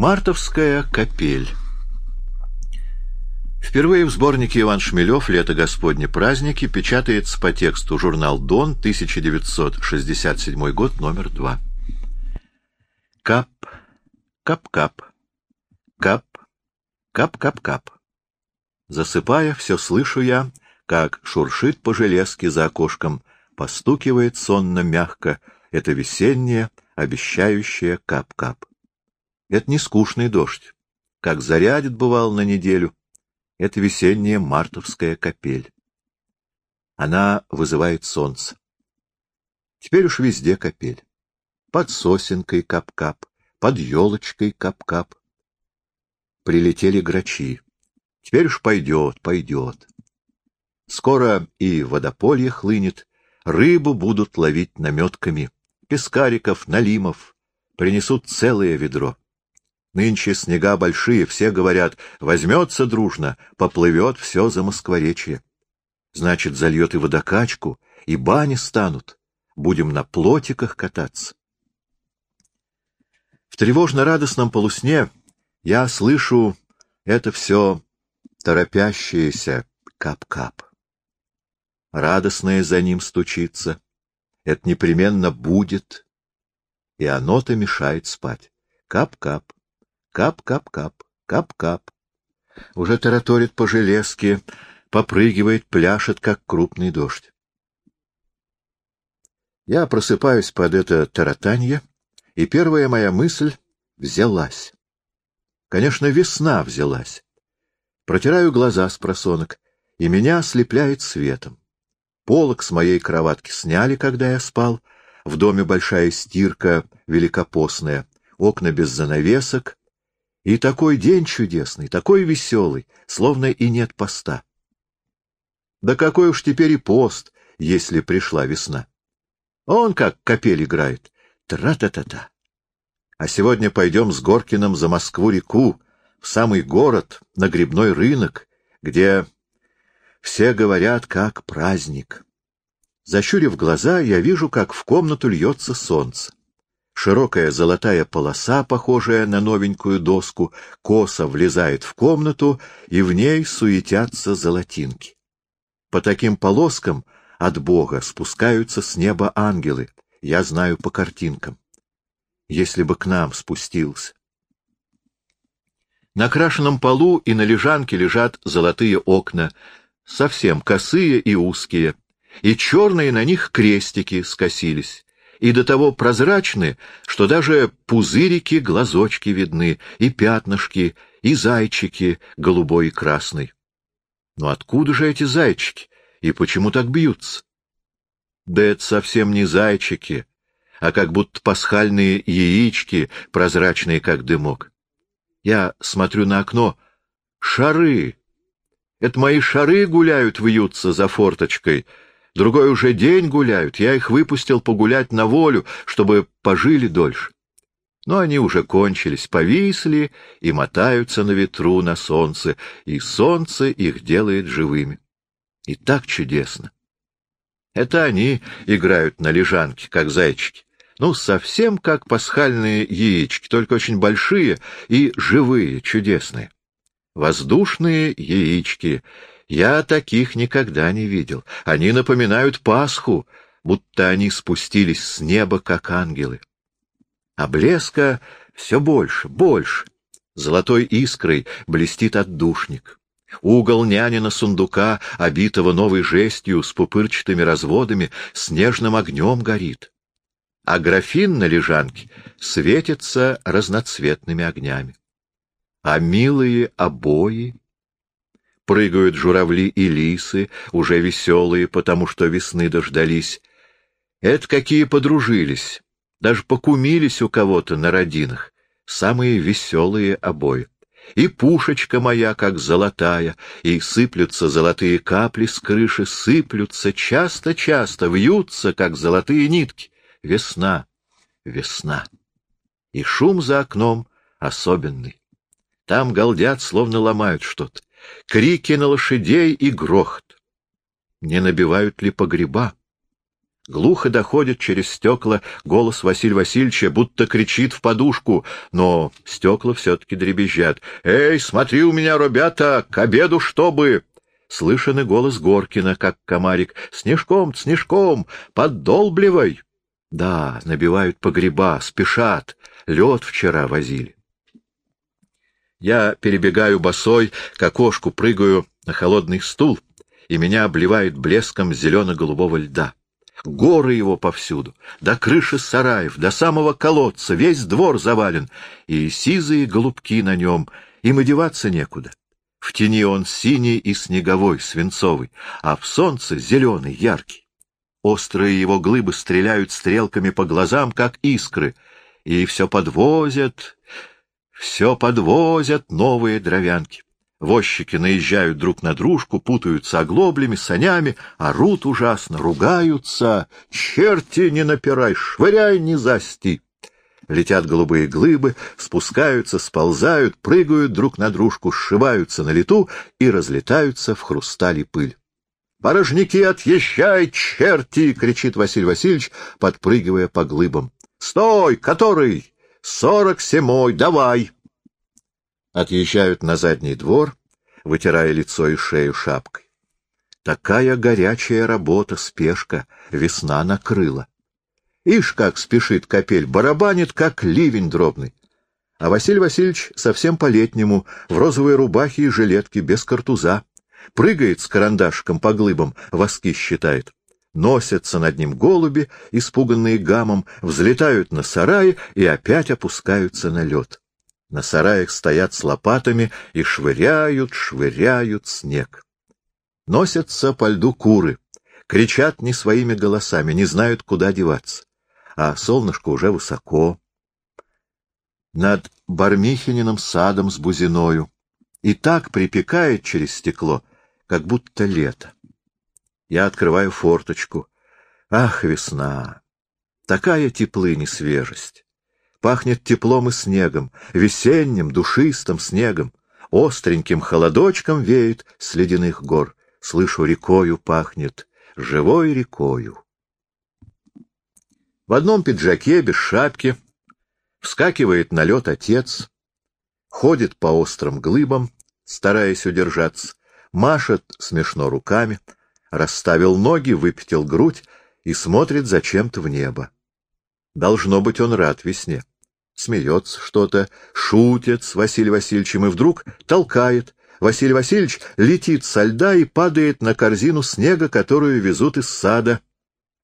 Мартовская капель Впервые в сборнике Иван Шмелев «Лето Господне праздники» печатается по тексту журнал «Дон», 1967 год, номер 2. Кап, кап-кап, кап, кап-кап-кап. Засыпая, все слышу я, как шуршит по железке за окошком, постукивает сонно-мягко это весеннее, обещающее кап-кап. Это не скучный дождь, как зарядит, бывал, на неделю. Это весенняя мартовская капель. Она вызывает солнце. Теперь уж везде капель. Под сосенкой кап-кап, под елочкой кап-кап. Прилетели грачи. Теперь уж пойдет, пойдет. Скоро и водополье хлынет, рыбу будут ловить наметками, пескариков, налимов, принесут целое ведро. Нынче снега большие, все говорят, возьмется дружно, поплывет все за Москворечье. Значит, зальет и водокачку, и бани станут, будем на плотиках кататься. В тревожно-радостном полусне я слышу это все торопящееся кап-кап. Радостное за ним стучится. Это непременно будет, и оно-то мешает спать. Кап-кап. Кап-кап-кап, кап-кап. Уже тараторит по железке, попрыгивает, пляшет, как крупный дождь. Я просыпаюсь под это таратанье, и первая моя мысль — взялась. Конечно, весна взялась. Протираю глаза с просонок, и меня ослепляет светом. Полок с моей кроватки сняли, когда я спал. В доме большая стирка великопостная, окна без занавесок, и такой день чудесный, такой веселый, словно и нет поста. Да какой уж теперь и пост, если пришла весна. Он как капель играет. Тра-та-та-та. А сегодня пойдем с Горкиным за Москву-реку, в самый город, на грибной рынок, где все говорят, как праздник. Защурив глаза, я вижу, как в комнату льется солнце. Широкая золотая полоса, похожая на новенькую доску, косо влезает в комнату, и в ней суетятся золотинки. По таким полоскам от Бога спускаются с неба ангелы, я знаю по картинкам. Если бы к нам спустился. На крашенном полу и на лежанке лежат золотые окна, совсем косые и узкие, и черные на них крестики скосились и до того прозрачны, что даже пузырики-глазочки видны, и пятнышки, и зайчики голубой и красный. Но откуда же эти зайчики, и почему так бьются? Да это совсем не зайчики, а как будто пасхальные яички, прозрачные, как дымок. Я смотрю на окно. Шары! Это мои шары гуляют, вьются за форточкой — Другой уже день гуляют, я их выпустил погулять на волю, чтобы пожили дольше. Но они уже кончились, повисли и мотаются на ветру, на солнце, и солнце их делает живыми. И так чудесно. Это они играют на лежанке, как зайчики. Ну, совсем как пасхальные яички, только очень большие и живые, чудесные. Воздушные яички я таких никогда не видел. Они напоминают Пасху, будто они спустились с неба, как ангелы. А блеска все больше, больше. Золотой искрой блестит отдушник. Угол нянина сундука, обитого новой жестью, с пупырчатыми разводами, снежным огнем горит. А графин на лежанке светится разноцветными огнями. А милые обои прыгают журавли и лисы, уже веселые, потому что весны дождались. Это какие подружились, даже покумились у кого-то на родинах, самые веселые обои. И пушечка моя, как золотая, и сыплются золотые капли с крыши, сыплются часто-часто, вьются, как золотые нитки. Весна, весна. И шум за окном особенный. Там галдят, словно ломают что-то крики на лошадей и грохот. Не набивают ли погреба? Глухо доходит через стекла голос Василия Васильевича, будто кричит в подушку, но стекла все-таки дребезжат. «Эй, смотри у меня, ребята, к обеду чтобы!» Слышен и голос Горкина, как комарик. «Снежком, снежком, поддолбливай!» Да, набивают погреба, спешат. Лед вчера возили. Я перебегаю босой, к окошку прыгаю на холодный стул, и меня обливает блеском зелено-голубого льда. Горы его повсюду, до крыши сараев, до самого колодца, весь двор завален, и сизые голубки на нем, им одеваться некуда. В тени он синий и снеговой, свинцовый, а в солнце зеленый, яркий. Острые его глыбы стреляют стрелками по глазам, как искры, и все подвозят, все подвозят новые дровянки. Возчики наезжают друг на дружку, путаются оглоблями, санями, орут ужасно, ругаются. Черти, не напирай, швыряй, не засти. Летят голубые глыбы, спускаются, сползают, прыгают друг на дружку, сшиваются на лету и разлетаются в хрусталь и пыль. «Порожники, отъезжай, черти!» — кричит Василий Васильевич, подпрыгивая по глыбам. «Стой! Который? Сорок семой! Давай!» отъезжают на задний двор, вытирая лицо и шею шапкой. Такая горячая работа, спешка, весна накрыла. Ишь, как спешит капель, барабанит, как ливень дробный. А Василий Васильевич совсем по-летнему, в розовой рубахе и жилетке, без картуза. Прыгает с карандашком по глыбам, воски считает. Носятся над ним голуби, испуганные гамом, взлетают на сараи и опять опускаются на лед. На сараях стоят с лопатами и швыряют, швыряют снег. Носятся по льду куры, кричат не своими голосами, не знают, куда деваться. А солнышко уже высоко. Над Бармихининым садом с бузиною. И так припекает через стекло, как будто лето. Я открываю форточку. Ах, весна! Такая теплынь и свежесть! Пахнет теплом и снегом, весенним, душистым снегом. Остреньким холодочком веет с ледяных гор. Слышу, рекою пахнет, живой рекою. В одном пиджаке, без шапки, вскакивает на лед отец, ходит по острым глыбам, стараясь удержаться, машет смешно руками, расставил ноги, выпятил грудь и смотрит зачем-то в небо. Должно быть, он рад весне. Смеется что-то, шутит с Василием Васильевичем и вдруг толкает. Василий Васильевич летит со льда и падает на корзину снега, которую везут из сада.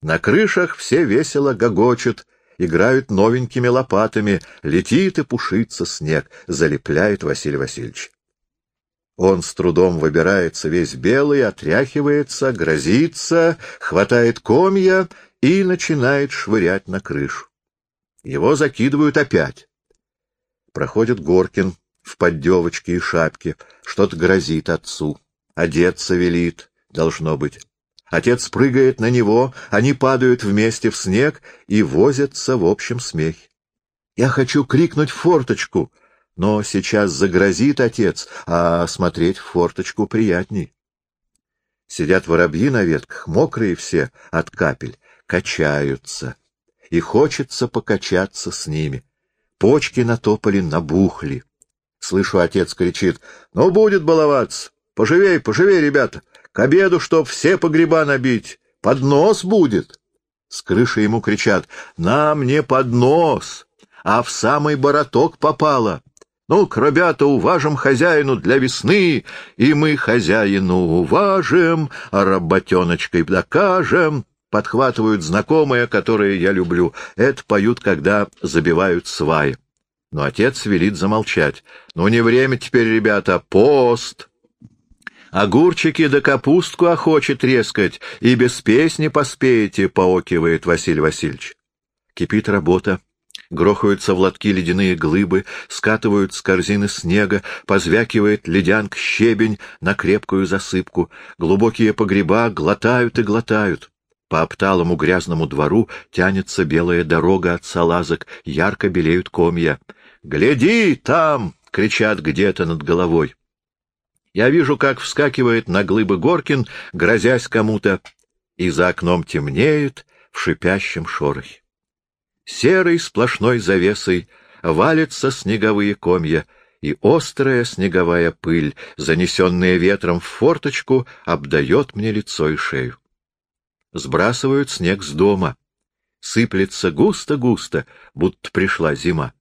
На крышах все весело гогочут, играют новенькими лопатами, летит и пушится снег, залепляет Василий Васильевич. Он с трудом выбирается весь белый, отряхивается, грозится, хватает комья и начинает швырять на крышу. Его закидывают опять. Проходит Горкин в поддевочке и шапке, что-то грозит отцу. Одеться велит, должно быть. Отец прыгает на него, они падают вместе в снег и возятся в общем смехе. Я хочу крикнуть форточку, но сейчас загрозит отец, а смотреть в форточку приятней. Сидят воробьи на ветках, мокрые все от капель, качаются, и хочется покачаться с ними. Почки на тополе набухли. Слышу, отец кричит, «Ну, будет баловаться! Поживей, поживей, ребята! К обеду, чтоб все погреба набить! Поднос будет!» С крыши ему кричат, «Нам не поднос, а в самый бороток попало!» Ну-ка, ребята, уважим хозяину для весны, и мы хозяину уважим, а работеночкой докажем. Подхватывают знакомые, которые я люблю. Это поют, когда забивают сваи. Но отец велит замолчать. Ну, не время теперь, ребята, пост. Огурчики да капустку охочет резкать, и без песни поспеете, — поокивает Василий Васильевич. Кипит работа. Грохаются в лотки ледяные глыбы, скатывают с корзины снега, позвякивает ледянк щебень на крепкую засыпку. Глубокие погреба глотают и глотают. По обталому грязному двору тянется белая дорога от салазок, ярко белеют комья. «Гляди, там!» — кричат где-то над головой. Я вижу, как вскакивает на глыбы Горкин, грозясь кому-то, и за окном темнеет, в шипящем шорохе. Серой сплошной завесой валятся снеговые комья, и острая снеговая пыль, занесенная ветром в форточку, обдает мне лицо и шею. Сбрасывают снег с дома. Сыплется густо-густо, будто пришла зима.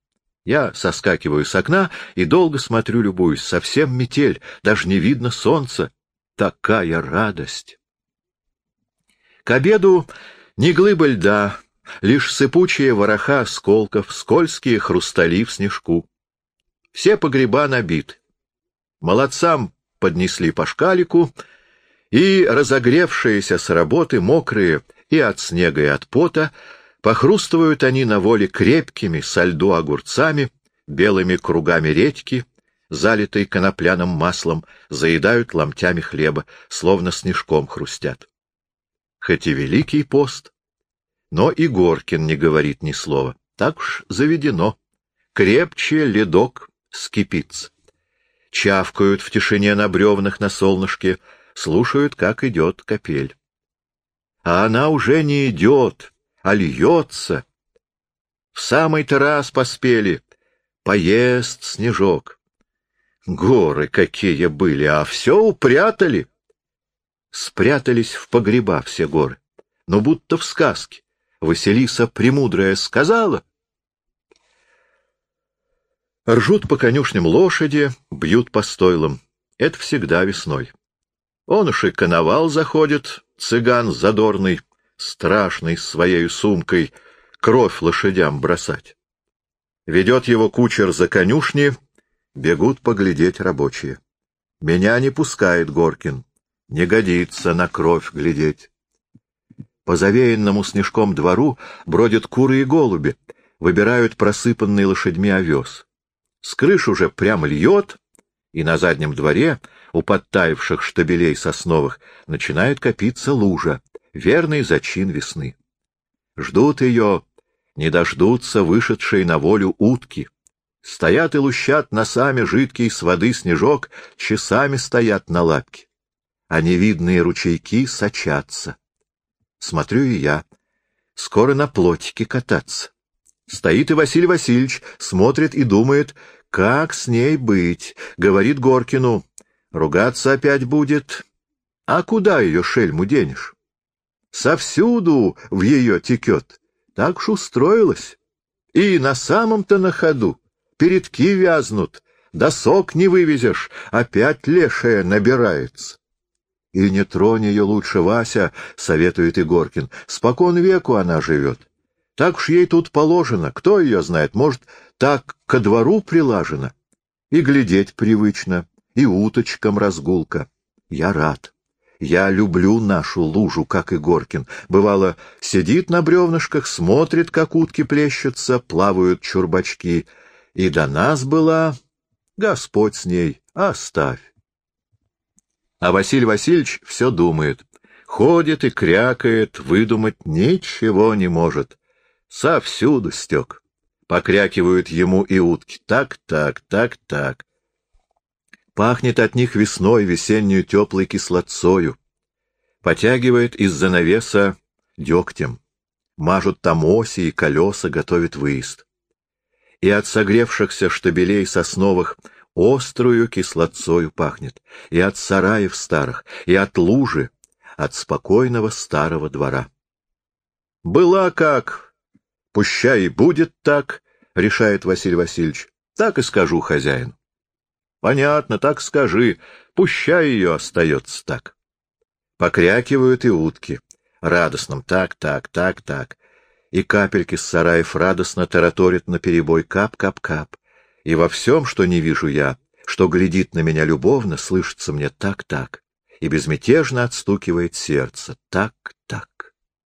Я соскакиваю с окна и долго смотрю, любуюсь. Совсем метель, даже не видно солнца. Такая радость! К обеду ни глыба льда, лишь сыпучие вороха осколков, скользкие хрустали в снежку. Все погреба набиты. Молодцам поднесли по шкалику, и, разогревшиеся с работы, мокрые и от снега, и от пота, похрустывают они на воле крепкими со льду огурцами, белыми кругами редьки, залитой конопляным маслом, заедают ломтями хлеба, словно снежком хрустят хоть и великий пост. Но и Горкин не говорит ни слова. Так уж заведено. Крепче ледок скипится. Чавкают в тишине на бревнах на солнышке, слушают, как идет капель. А она уже не идет, а льется. В самый-то раз поспели. Поест снежок. Горы какие были, а все упрятали спрятались в погреба все горы. Но будто в сказке. Василиса Премудрая сказала. Ржут по конюшням лошади, бьют по стойлам. Это всегда весной. Он уж и коновал заходит, цыган задорный, страшный своей сумкой, кровь лошадям бросать. Ведет его кучер за конюшни, бегут поглядеть рабочие. Меня не пускает Горкин. Не годится на кровь глядеть. По завеянному снежком двору бродят куры и голуби, выбирают просыпанный лошадьми овес. С крыш уже прямо льет, и на заднем дворе, у подтаивших штабелей сосновых, начинает копиться лужа, верный зачин весны. Ждут ее, не дождутся вышедшие на волю утки. Стоят и лущат носами жидкий с воды снежок, часами стоят на лапке а невидные ручейки сочатся. Смотрю и я. Скоро на плотике кататься. Стоит и Василий Васильевич, смотрит и думает, как с ней быть. Говорит Горкину, ругаться опять будет. А куда ее шельму денешь? Совсюду в ее текет. Так уж устроилась. И на самом-то на ходу. Передки вязнут, досок не вывезешь, опять лешая набирается. И не тронь ее лучше, Вася, — советует Игоркин. Спокон веку она живет. Так уж ей тут положено. Кто ее знает? Может, так ко двору прилажено? И глядеть привычно, и уточкам разгулка. Я рад. Я люблю нашу лужу, как и Горкин. Бывало, сидит на бревнышках, смотрит, как утки плещутся, плавают чурбачки. И до нас была... Господь с ней, оставь. А Василий Васильевич все думает. Ходит и крякает, выдумать ничего не может. Совсюду стек. Покрякивают ему и утки. Так, так, так, так. Пахнет от них весной весеннюю теплой кислотцою. Потягивает из-за навеса дегтем. Мажут там оси и колеса, готовит выезд. И от согревшихся штабелей сосновых острую кислотцою пахнет, и от сараев старых, и от лужи, от спокойного старого двора. Была как, пущай и будет так, — решает Василий Васильевич, — так и скажу хозяину. Понятно, так скажи, пущай ее остается так. Покрякивают и утки, радостным так, так, так, так, и капельки с сараев радостно тараторят наперебой кап-кап-кап и во всем, что не вижу я, что глядит на меня любовно, слышится мне так-так, и безмятежно отстукивает сердце так-так.